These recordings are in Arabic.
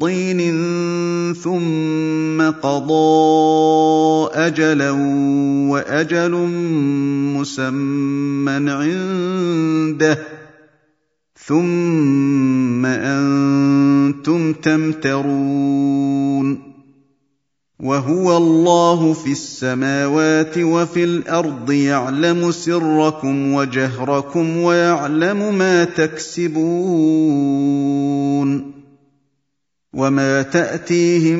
طين ثم قضى أجلا وأجل مسمى عنده ثم أنتم تمترون وهو الله في السماوات وفي الأرض يعلم سركم وجهركم ويعلم ما تكسبون وما تاتيهم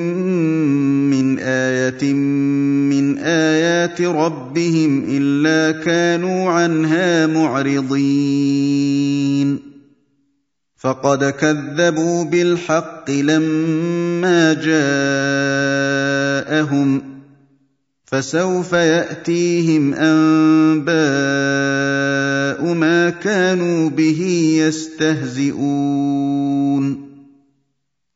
من إيه من ايات ربهم الا كانوا عنها معرضين فقد كذبوا بالحق لما جاءهم فسوف ياتيهم انباء ما كانوا به يستهزئون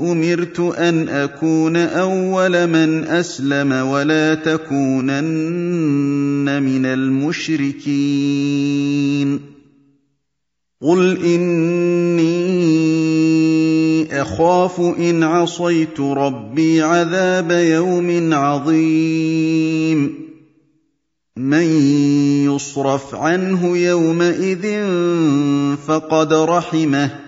أمرت أن أكون أول من أسلم ولا تكونن من المشركين. قل إني أخاف إن عصيت ربي عذاب يوم عظيم. من يصرف عنه يومئذ فقد رحمه.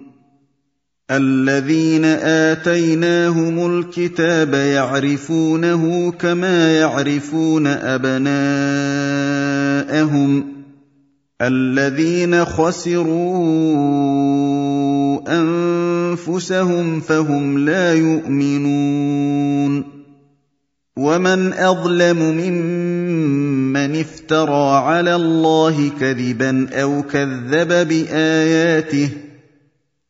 الذين آتيناهم الكتاب يعرفونه كما يعرفون أبناءهم الذين خسروا أنفسهم فهم لا يؤمنون ومن أظلم ممن افترى على الله كذبا أو كذب بآياته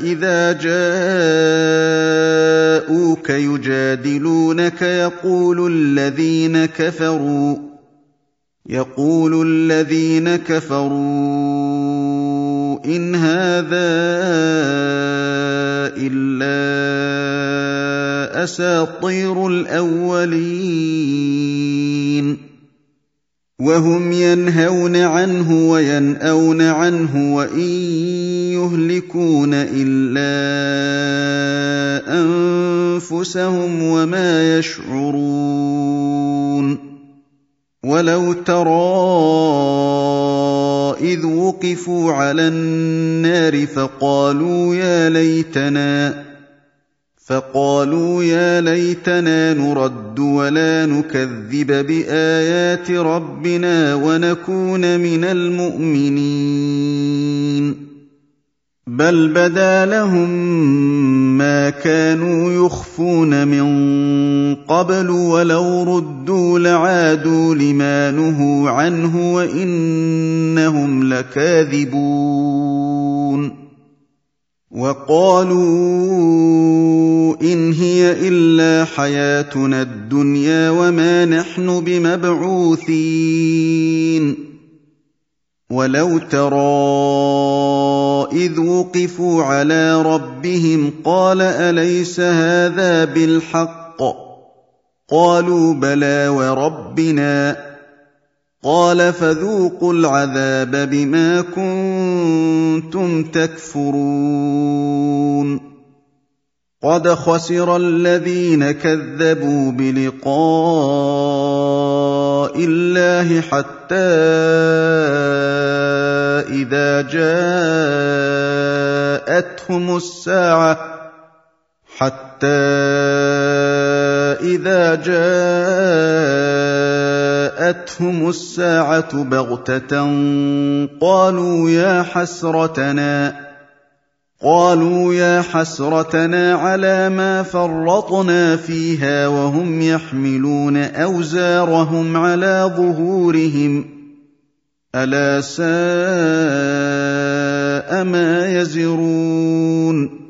اذا جاءوك يجادلونك يقول الذين كفروا يقول الذين كفروا ان هذا الا اساطير الاولين وهم ينهون عنه وينأون عنه وإن يهلكون إلا أنفسهم وما يشعرون ولو ترى إذ وقفوا على النار فقالوا يا ليتنا فقالوا يا ليتنا نرد ولا نكذب بآيات ربنا ونكون من المؤمنين. بل بدا لهم ما كانوا يخفون من قبل ولو ردوا لعادوا لما نهوا عنه وإنهم لكاذبون. وقالوا إن هي إلا حياتنا الدنيا وما نحن بمبعوثين. ولو ترى إذ وقفوا على ربهم قال أليس هذا بالحق؟ قالوا بلى وربنا. قال فذوقوا العذاب بما كنتم تكفرون. قد خسر الذين كذبوا بلقاء الله حتى إذا جاءتهم الساعة حتى إذا جاءتهم الساعة بغتة قالوا يا حسرتنا قالوا يا حسرتنا على ما فرطنا فيها وهم يحملون أوزارهم على ظهورهم. ألا ساء ما يزرون.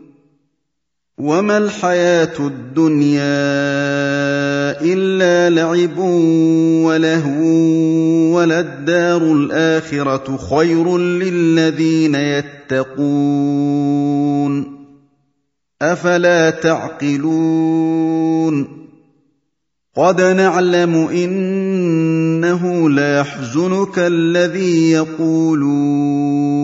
وما الحياة الدنيا إلا لعب ولهو وللدار الآخرة خير للذين يتقون. أفلا تعقلون؟ قد نعلم إنه ليحزنك الذي يقولون.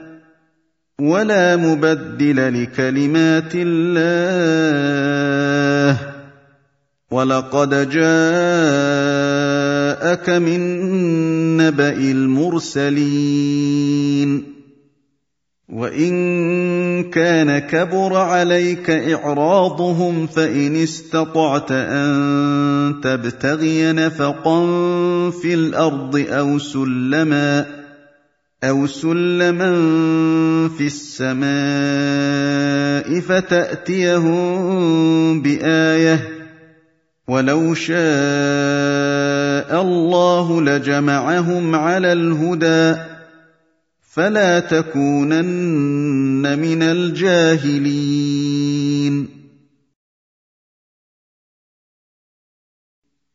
ولا مبدل لكلمات الله. ولقد جاءك من نبأ المرسلين. وإن كان كبر عليك إعراضهم فإن استطعت أن تبتغي نفقا في الأرض أو سلما أَوْ سُلَّمًا فِي السَّمَاءِ فَتَأْتِيَهُم بِآيَةٍ ۚ وَلَوْ شَاءَ اللَّهُ لَجَمَعَهُمْ عَلَى الْهُدَىٰ ۚ فَلَا تَكُونَنَّ مِنَ الْجَاهِلِينَ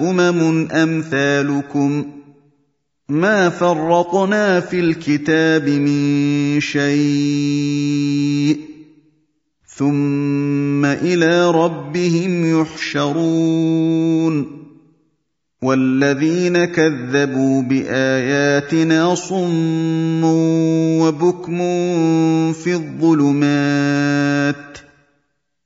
أُمَمٌ أَمْثَالُكُم ۚ مَا فَرَّطْنَا فِي الْكِتَابِ مِن شَيْءٍ ۚ ثُمَّ إِلَىٰ رَبِّهِمْ يُحْشَرُونَ وَالَّذِينَ كَذَّبُوا بِآيَاتِنَا صُمٌّ وَبُكْمٌ فِي الظُّلُمَاتِ ۗ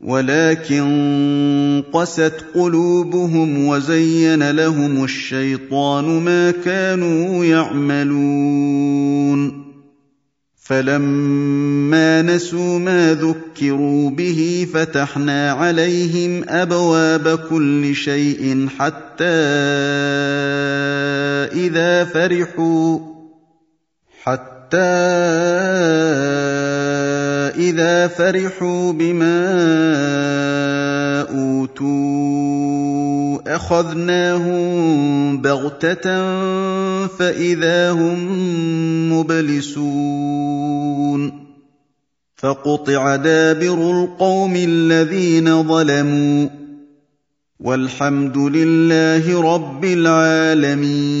ولكن قست قلوبهم وزين لهم الشيطان ما كانوا يعملون. فلما نسوا ما ذكروا به فتحنا عليهم أبواب كل شيء حتى إذا فرحوا حتى إذا فرحوا بما أوتوا أخذناهم بغتة فإذا هم مبلسون فقطع دابر القوم الذين ظلموا والحمد لله رب العالمين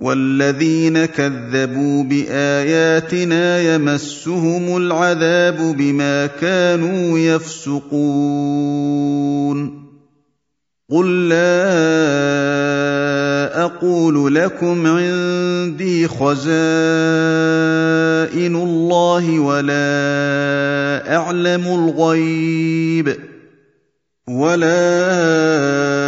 والذين كذبوا باياتنا يمسهم العذاب بما كانوا يفسقون قل لا أقول لكم عندي خزائن الله ولا اعلم الغيب ولا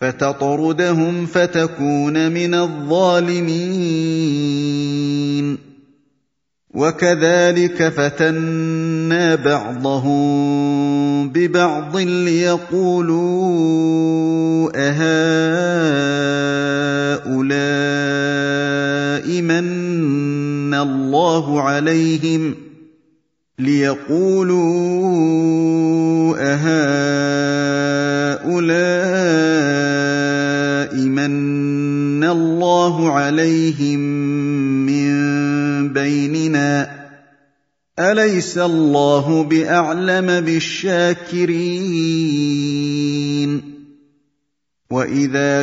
فتطردهم فتكون من الظالمين. وكذلك فتنا بعضهم ببعض ليقولوا أهؤلاء من الله عليهم؟ ليقولوا أهؤلاء من الله عليهم من بيننا أليس الله بأعلم بالشاكرين؟ وإذا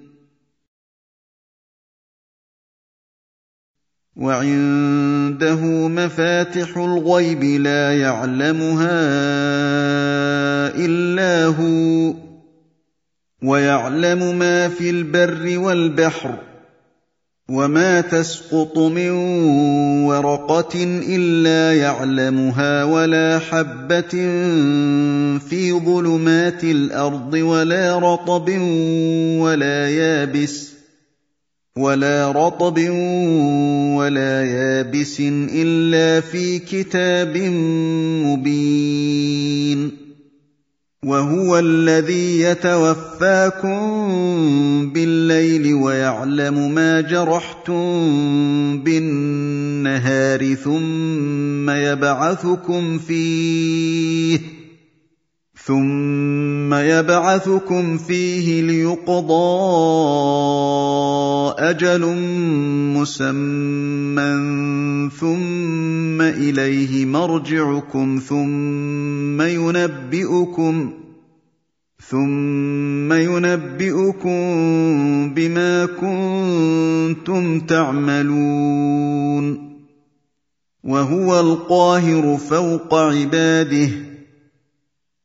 وعنده مفاتح الغيب لا يعلمها إلا هو ويعلم ما في البر والبحر وما تسقط من ورقة إلا يعلمها ولا حبة في ظلمات الأرض ولا رطب ولا يابس. ولا رطب ولا يابس إلا في كتاب مبين وهو الذي يتوفاكم بالليل ويعلم ما جرحتم بالنهار ثم يبعثكم فيه ثم يبعثكم فيه ليقضى أجل مسمى ثم اليه مرجعكم ثم ينبئكم ثم ينبئكم بما كنتم تعملون وهو القاهر فوق عباده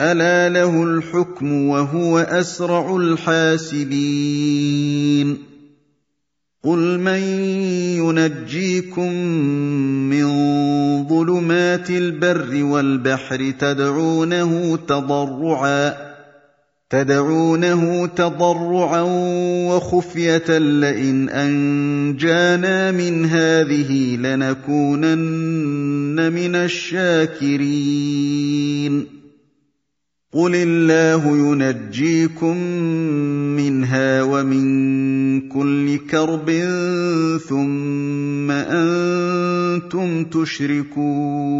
ألا له الحكم وهو أسرع الحاسبين قل من ينجيكم من ظلمات البر والبحر تدعونه تضرعا تدعونه تضرعا وخفية لئن أنجانا من هذه لنكونن من الشاكرين قل الله ينجيكم منها ومن كل كرب ثم أنتم تشركون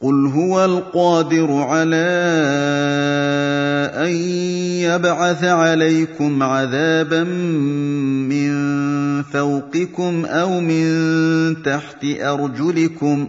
قل هو القادر على ان يبعث عليكم عذابا من فوقكم أو من تحت ارجلكم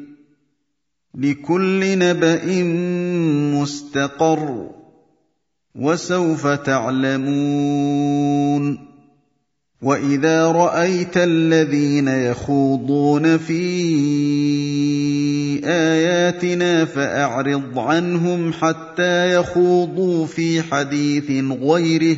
لكل نبأ مستقر وسوف تعلمون وإذا رأيت الذين يخوضون في آياتنا فأعرض عنهم حتى يخوضوا في حديث غيره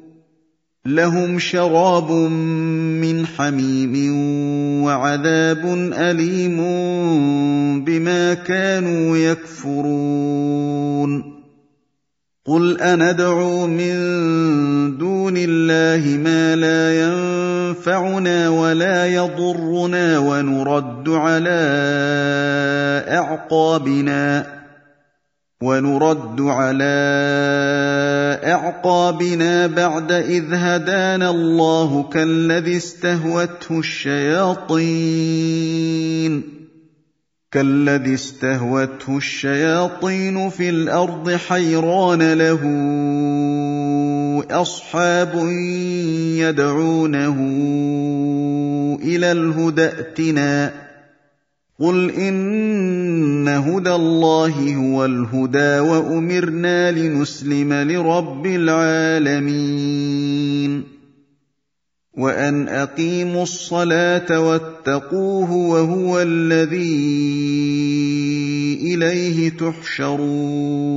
لهم شراب من حميم وعذاب أليم بما كانوا يكفرون. قل أندعو من دون الله ما لا ينفعنا ولا يضرنا ونرد على أعقابنا. ونرد على أعقابنا بعد إذ هدانا الله كالذي استهوته الشياطين. كالذي استهوته الشياطين في الأرض حيران له أصحاب يدعونه إلى الهدى ائتنا. قل ان هدى الله هو الهدى وامرنا لنسلم لرب العالمين وان اقيموا الصلاه واتقوه وهو الذي اليه تحشرون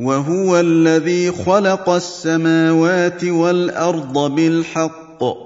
وهو الذي خلق السماوات والارض بالحق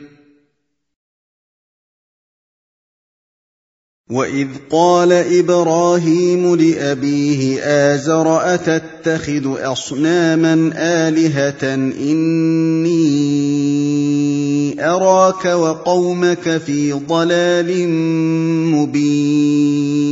واذ قال إبراهيم لابيه ازر اتتخذ اصناما الهه اني اراك وقومك في ضلال مبين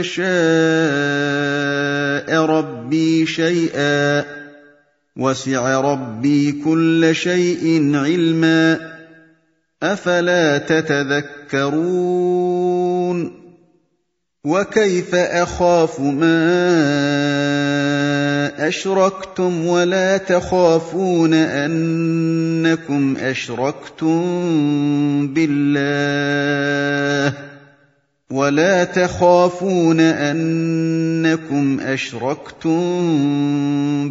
يشاء ربي شيئا وسع ربي كل شيء علما أفلا تتذكرون وكيف أخاف ما أشركتم ولا تخافون أنكم أشركتم بالله ولا تخافون انكم اشركتم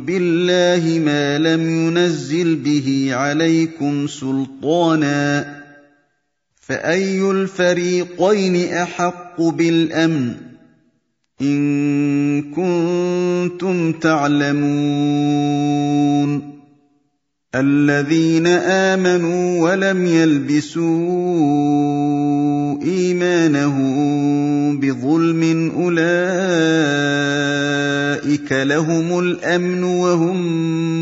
بالله ما لم ينزل به عليكم سلطانا فاي الفريقين احق بالامن ان كنتم تعلمون الذين آمنوا ولم يلبسوا إيمانهم بظلم أولئك لهم الأمن وهم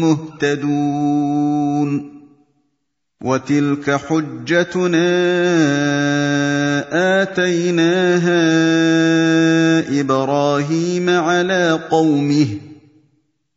مهتدون وتلك حجتنا آتيناها إبراهيم على قومه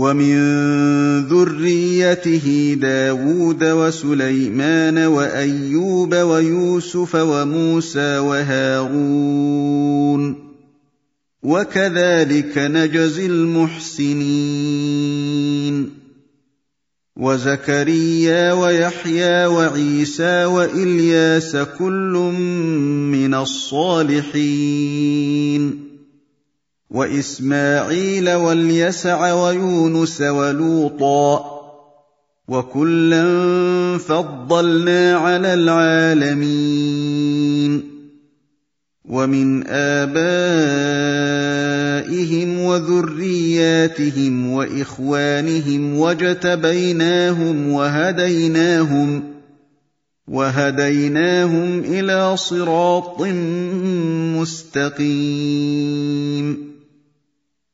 ومن ذريته داود وسليمان وأيوب ويوسف وموسى وهارون وكذلك نجزي المحسنين وزكريا ويحيى وعيسى وإلياس كل من الصالحين وإسماعيل واليسع ويونس ولوطا وكلا فضلنا على العالمين ومن آبائهم وذرياتهم وإخوانهم وجتبيناهم وهديناهم وهديناهم إلى صراط مستقيم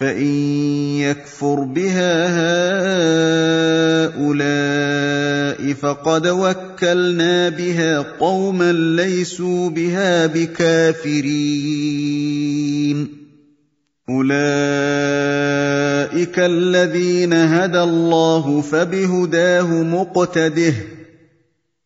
فان يكفر بها هؤلاء فقد وكلنا بها قوما ليسوا بها بكافرين اولئك الذين هدى الله فبهداه مقتده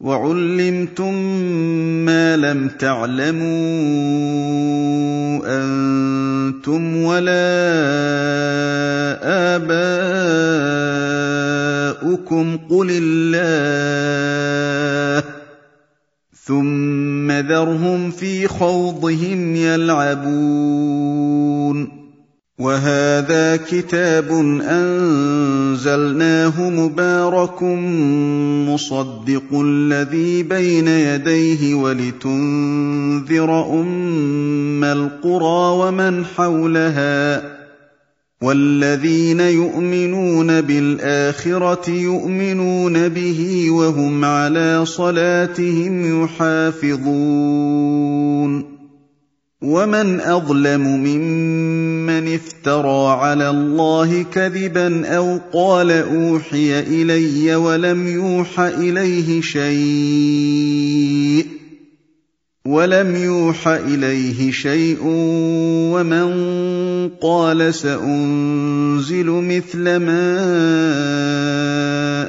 وعلمتم ما لم تعلموا أنتم ولا اباؤكم قل الله ثم ذرهم في خوضهم يلعبون وهذا كتاب أنزلناه مبارك مصدق الذي بين يديه ولتنذر أم القرى ومن حولها والذين يؤمنون بالآخرة يؤمنون به وهم على صلاتهم يحافظون ومن اظلم ممن افترى على الله كذبا أو قال اوحي الي ولم يوح اليه شيء ولم يوح اليه شيء ومن قال سانزل مثل ما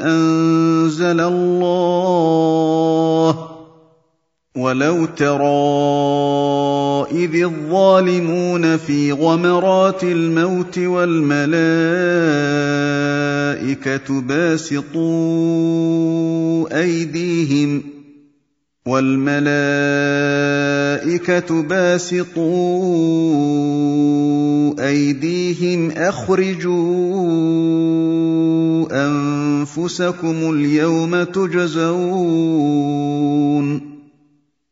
انزل الله ولو ترى اذ الظالمون في غمرات الموت والملائكه باسطوا ايديهم والملائكة باسطوا أيديهم أخرجوا أنفسكم اليوم تجزون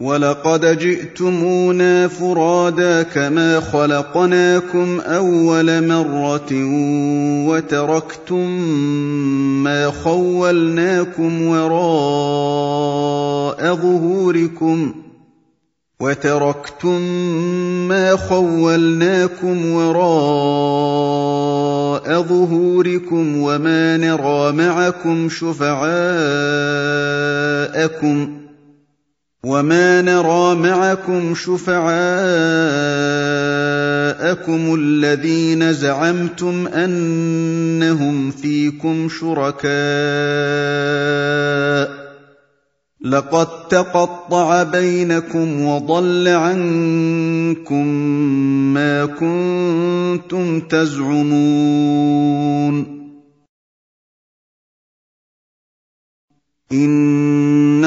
وَلَقَدْ جِئْتُمُونَا فُرَادَىٰ كَمَا خَلَقْنَاكُمْ أَوَّلَ مَرَّةٍ وَتَرَكْتُم مَّا خَوَّلْنَاكُمْ وَرَاءَ ظُهُورِكُمْ وَتَرَكْتُم مَّا خَوَّلْنَاكُمْ وَرَاءَ ظُهُورِكُمْ وَمَا نَرَىٰ مَعَكُمْ شُفَعَاءَكُمْ وما نرى معكم شفعاءكم الذين زعمتم انهم فيكم شركاء لقد تقطع بينكم وضل عنكم ما كنتم تزعمون إِنَّ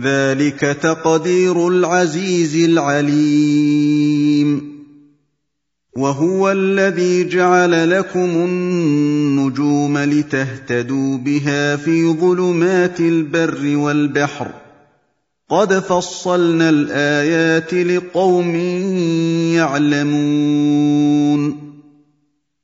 ذلك تقدير العزيز العليم. وهو الذي جعل لكم النجوم لتهتدوا بها في ظلمات البر والبحر. قد فصلنا الآيات لقوم يعلمون.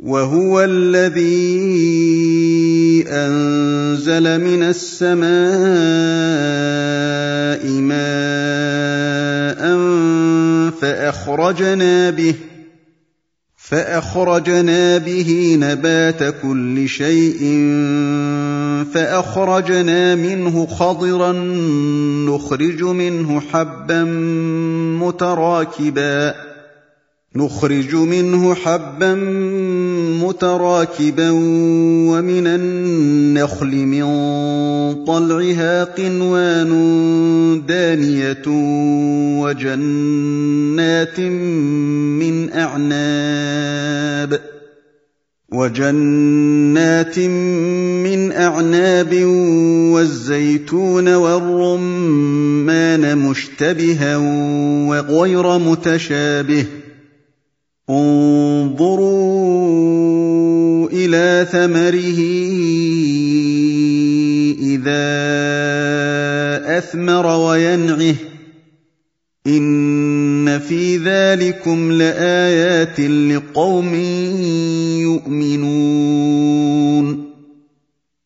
وهو الذي أنزل من السماء ماء فأخرجنا به فأخرجنا به نبات كل شيء فأخرجنا منه خضرا نخرج منه حبا متراكبا نخرج منه حبا متراكبا ومن النخل من طلعها قنوان دانية وجنات من أعناب وجنات من أعناب والزيتون والرمان مشتبها وغير متشابه انظروا إلى ثمره إذا أثمر وينعه إن في ذلكم لآيات لقوم يؤمنون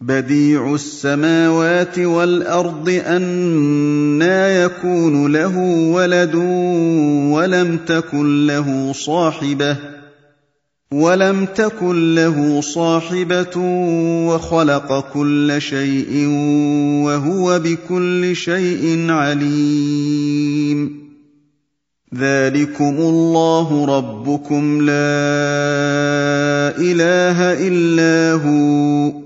بديع السماوات والأرض انى يكون له ولد ولم تكن له صاحبة ولم تكن له صاحبة وخلق كل شيء وهو بكل شيء عليم. ذلكم الله ربكم لا إله إلا هو.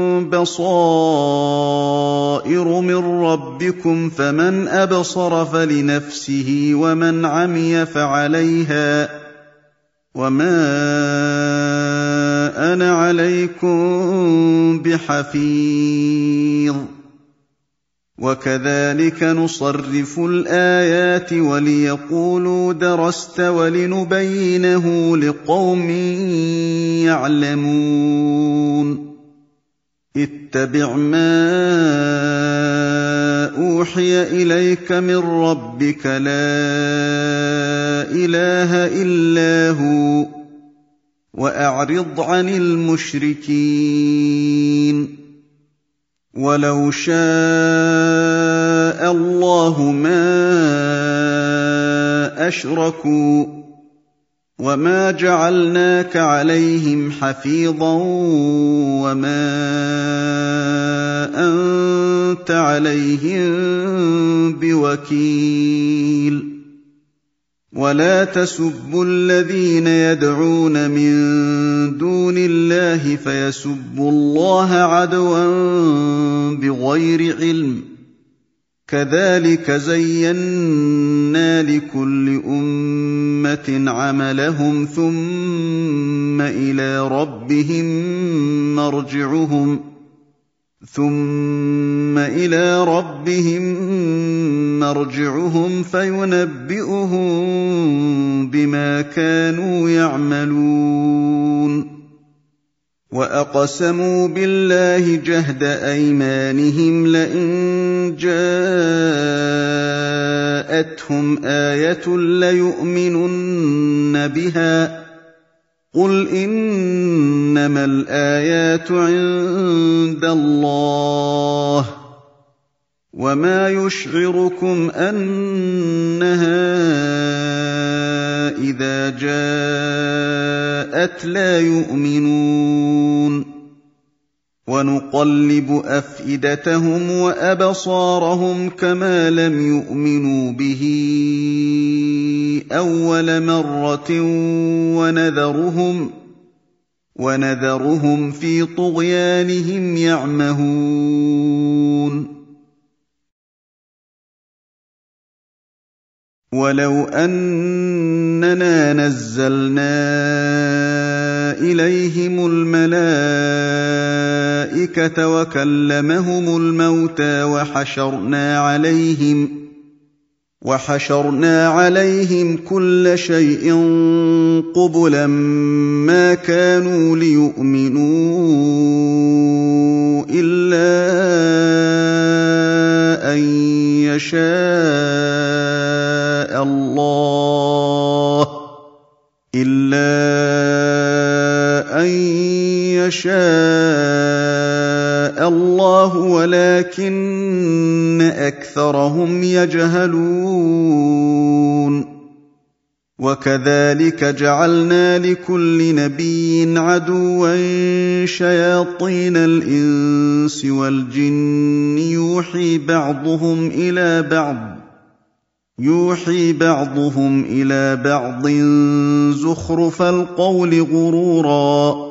بصائر من ربكم فمن أبصر فلنفسه ومن عمي فعليها وما أنا عليكم بحفيظ وكذلك نصرف الآيات وليقولوا درست ولنبينه لقوم يعلمون اتبع ما أوحي إليك من ربك لا إله إلا هو وأعرض عن المشركين ولو شاء الله ما أشركوا وما جعلناك عليهم حفيظا وما انت عليهم بوكيل ولا تسبوا الذين يدعون من دون الله فيسبوا الله عدوا بغير علم كذلك زينا لكل أمة عملهم ثم إلى ربهم مرجعهم ثم إلى ربهم مرجعهم فينبئهم بما كانوا يعملون واقسموا بالله جهد ايمانهم لئن جاءتهم إيه ليؤمنن بها قل انما الايات عند الله وما يشعركم انها اذا جاءت لا يؤمنون ونقلب افئدتهم وابصارهم كما لم يؤمنوا به اول مره ونذرهم ونذرهم في طغيانهم يعمهون ولو اننا نزلنا اليهم الملائكه وكلمهم الموتى وحشرنا عليهم وحشرنا عليهم كل شيء قبلا ما كانوا ليؤمنوا الا ان يشاء يشاء الله ولكن اكثرهم يجهلون وكذلك جعلنا لكل نبي عدوا شياطين الانس والجن يوحي بعضهم إلى بعض يوحي بعضهم إلى بعض زخرف القول غرورا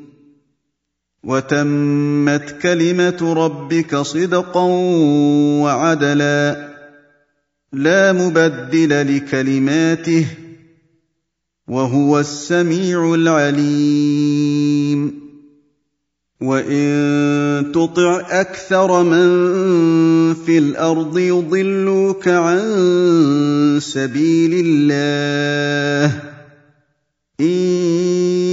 وتمت كلمة ربك صدقا وعدلا. لا مبدل لكلماته وهو السميع العليم. وإن تطع أكثر من في الأرض يضلوك عن سبيل الله. إن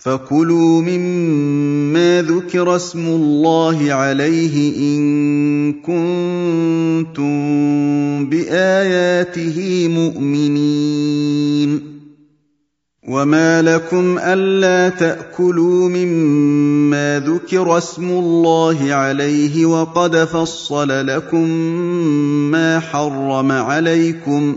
فكلوا مما ذكر اسم الله عليه ان كنتم باياته مؤمنين وما لكم الا تاكلوا مما ذكر اسم الله عليه وقد فصل لكم ما حرم عليكم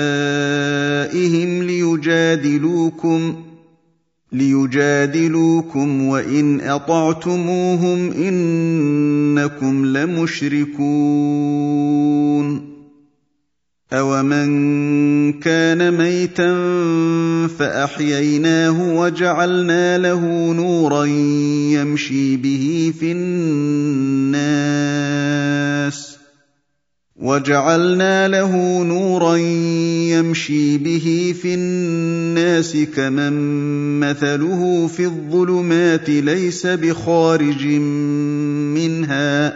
ليجادلوكم ليجادلوكم وإن أطعتموهم إنكم لمشركون. اومن كان ميتا فاحييناه وجعلنا له نورا يمشي به في الناس وجعلنا له نورا يمشي به في الناس كمن مثله في الظلمات ليس بخارج منها.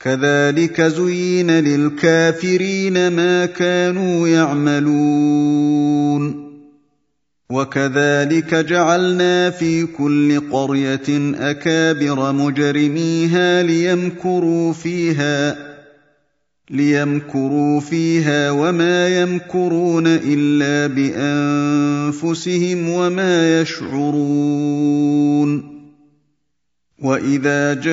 كذلك زين للكافرين ما كانوا يعملون. وكذلك جعلنا في كل قرية أكابر مجرميها ليمكروا فيها. ليمكروا فيها وما يمكرون الا بانفسهم وما يشعرون واذا جاءتهم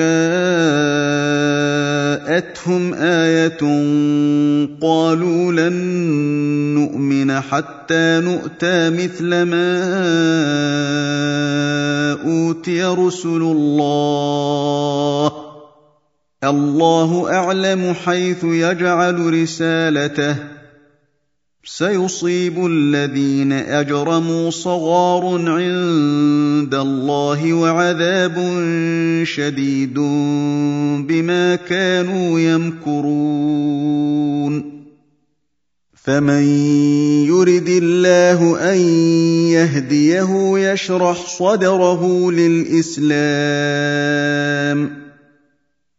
إيه قالوا لن نؤمن حتى نؤتى مثل ما اوتي رسل الله الله أعلم حيث يجعل رسالته. سيصيب الذين أجرموا صغار عند الله وعذاب شديد بما كانوا يمكرون. فمن يرد الله أن يهديه يشرح صدره للإسلام.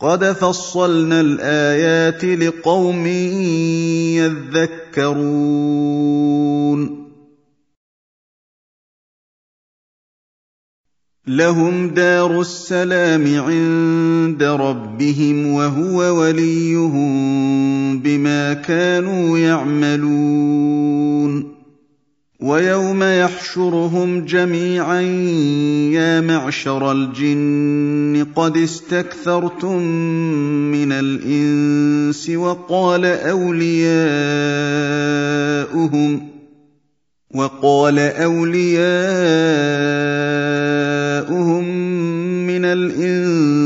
قد فصلنا الايات لقوم يذكرون لهم دار السلام عند ربهم وهو وليهم بما كانوا يعملون ويوم يحشرهم جميعا يا معشر الجن قد استكثرتم من الإنس وقال أولياؤهم وقال أولياؤهم من الإنس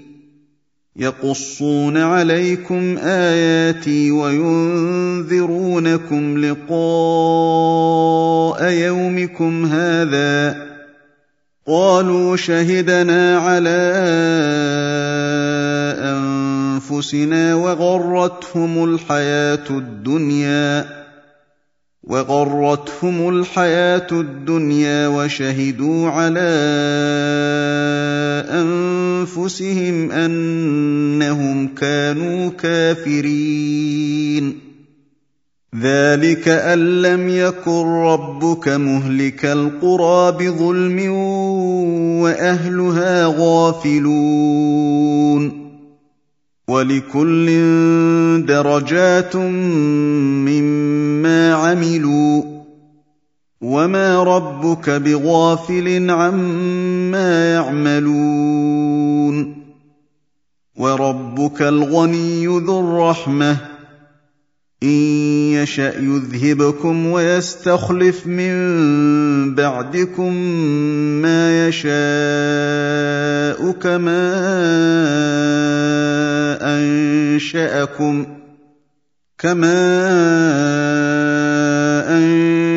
يقصون عليكم آياتي وينذرونكم لقاء يومكم هذا قالوا شهدنا على أنفسنا وغرتهم الحياة الدنيا وغرتهم الحياة الدنيا وشهدوا على انفسهم أنهم كانوا كافرين. ذلك أن لم يكن ربك مهلك القرى بظلم وأهلها غافلون. ولكل درجات مما عملوا. وما ربك بغافل عما يعملون وربك الغني ذو الرحمه ان يشا يذهبكم ويستخلف من بعدكم ما يشاء كما انشاكم كما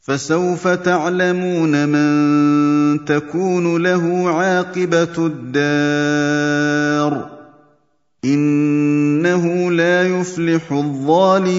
فسوف تعلمون من تكون له عاقبة الدار. إنه لا يفلح الظالمون.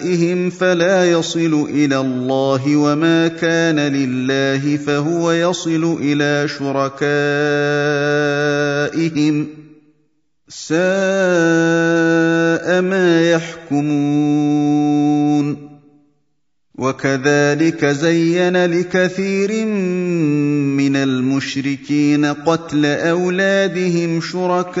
لشركائهم فلا يصل إلى الله وما كان لله فهو يصل إلى شركائهم ساء ما يحكمون وكذلك زين لكثير من المشركين قتل اولادهم شركاءهم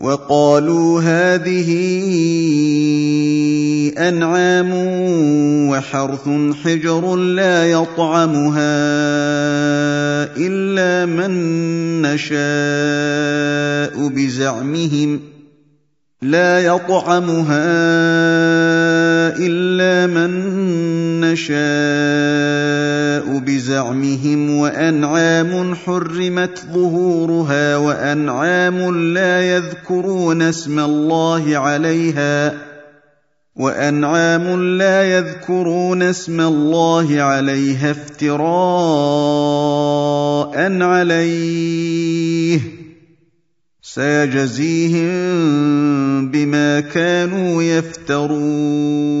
وقالوا هذه أنعام وحرث حجر لا يطعمها إلا من نشاء بزعمهم لا يطعمها إلا من نشاء بزعمهم وأنعام حرمت ظهورها وأنعام لا يذكرون اسم الله عليها وأنعام لا يذكرون اسم الله عليها افتراء عليه سيجزيهم بما كانوا يفترون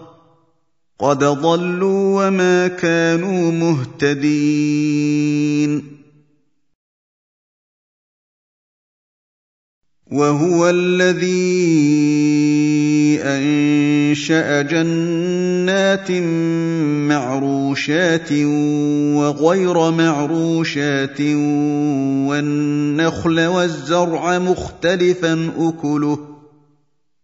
قد ضلوا وما كانوا مهتدين وهو الذي انشا جنات معروشات وغير معروشات والنخل والزرع مختلفا اكله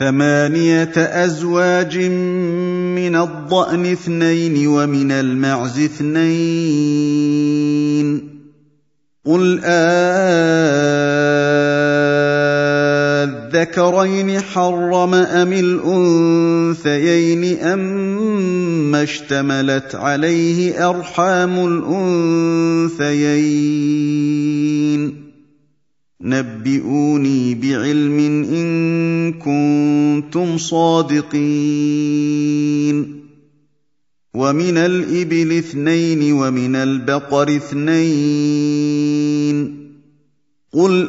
ثمانية أزواج من الضأن اثنين ومن المعز اثنين. قل الذكرين حرم أم الأنثيين أما اشتملت عليه أرحام الأنثيين. نبئوني بعلم إن كنتم صادقين. ومن الإبل اثنين ومن البقر اثنين. قل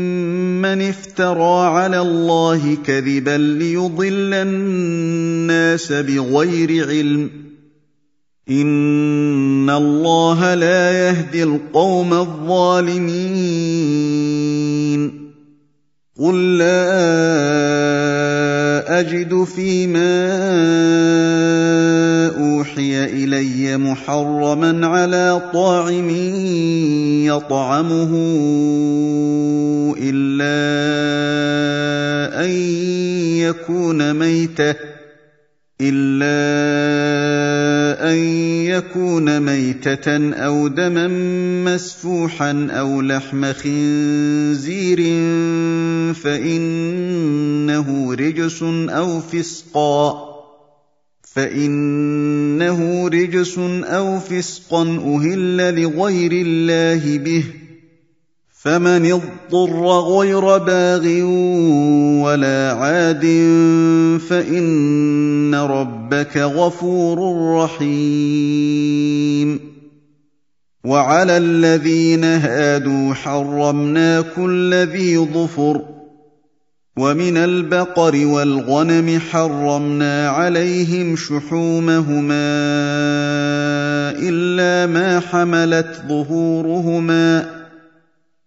افترى على الله كذبا ليضل الناس بغير علم إن الله لا يهدي القوم الظالمين قل لا أجد فيما أوحي إلي محرما على طاعم يطعمه إلا أن يكون ميتة إلا أن يكون ميتة أو دما مسفوحا أو لحم خنزير فإنه رجس أو فسقا فإنه رجس أو فسقا أهل لغير الله به فمن اضطر غير باغ ولا عاد فإن ربك غفور رحيم. وعلى الذين هادوا حرمنا كل ذي ظفر ومن البقر والغنم حرمنا عليهم شحومهما إلا ما حملت ظهورهما.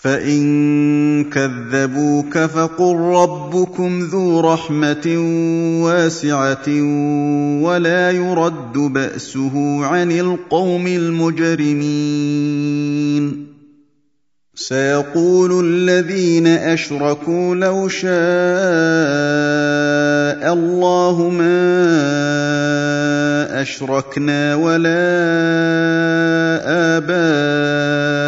فان كذبوك فقل ربكم ذو رحمه واسعه ولا يرد باسه عن القوم المجرمين سيقول الذين اشركوا لو شاء الله ما اشركنا ولا اباؤنا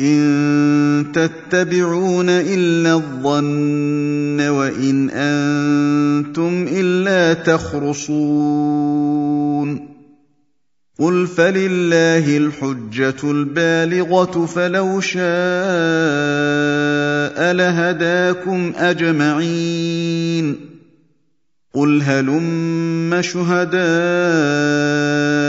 إن تتبعون إلا الظن وإن أنتم إلا تخرصون. قل فلله الحجة البالغة فلو شاء لهداكم أجمعين. قل هلم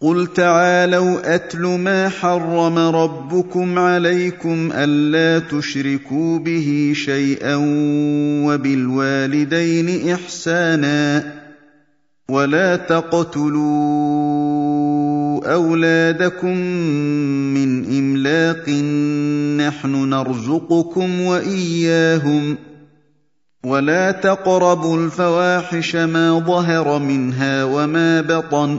قل تعالوا اتل ما حرم ربكم عليكم الا تشركوا به شيئا وبالوالدين احسانا ولا تقتلوا اولادكم من املاق نحن نرزقكم واياهم ولا تقربوا الفواحش ما ظهر منها وما بطن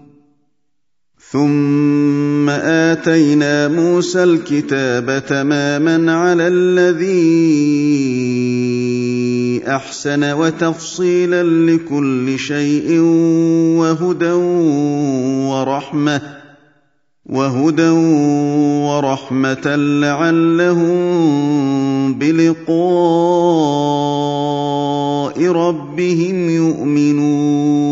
ثم آتينا موسى الكتاب تماما على الذي أحسن وتفصيلا لكل شيء وهدى ورحمة وهدى ورحمة لعلهم بلقاء ربهم يؤمنون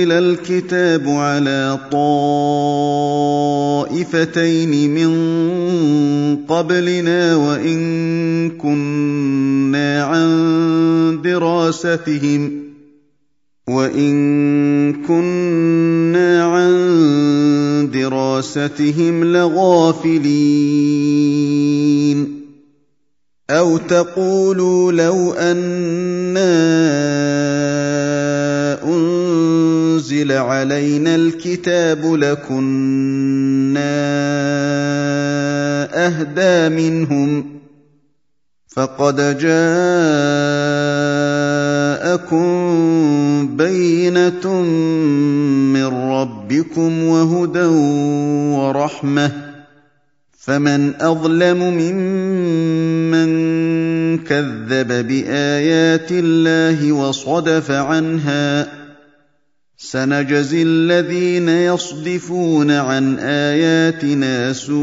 انزل الكتاب على طائفتين من قبلنا وان كنا عن دراستهم وان كنا عن دراستهم لغافلين أو تقولوا لو أنا أنزل علينا الكتاب لكنا أهدى منهم فقد جاءكم بينة من ربكم وهدى ورحمة فمن أظلم ممن كذب بآيات الله وصدف عنها سنجزي الذين يصدفون عن آياتنا سوء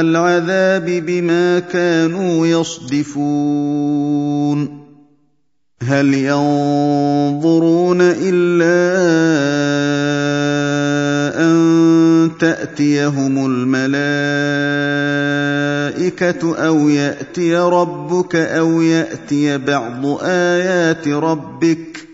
العذاب بما كانوا يصدفون. هل ينظرون إلا أن تأتيهم الملائكة أو يأتي ربك أو يأتي بعض آيات ربك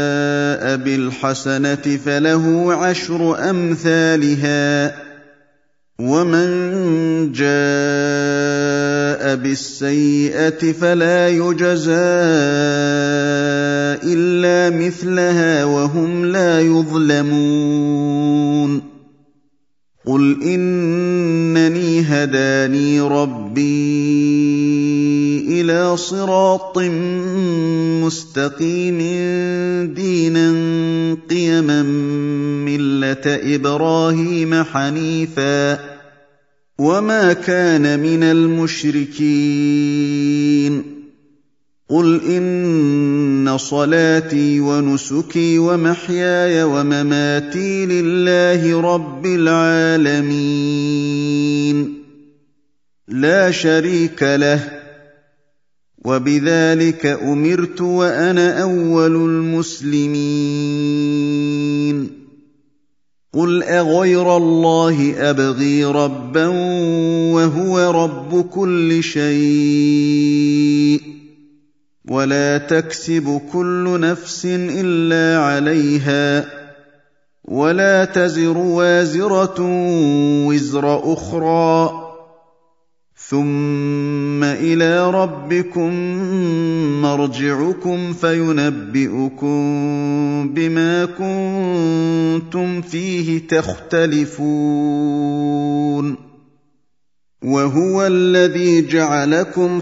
بالحسنة فله عشر أمثالها ومن جاء بالسيئة فلا يجزى إلا مثلها وهم لا يظلمون قل انني هداني ربي إلى صراط مستقيم دينا قيما مله إبراهيم حنيفا وما كان من المشركين قل ان صلاتي ونسكي ومحياي ومماتي لله رب العالمين لا شريك له وبذلك امرت وأنا اول المسلمين قل اغير الله ابغي ربا وهو رب كل شيء ولا تكسب كل نفس إلا عليها ولا تزر وازرة وزر أخرى ثم إلى ربكم مرجعكم فينبئكم بما كنتم فيه تختلفون وهو الذي جعلكم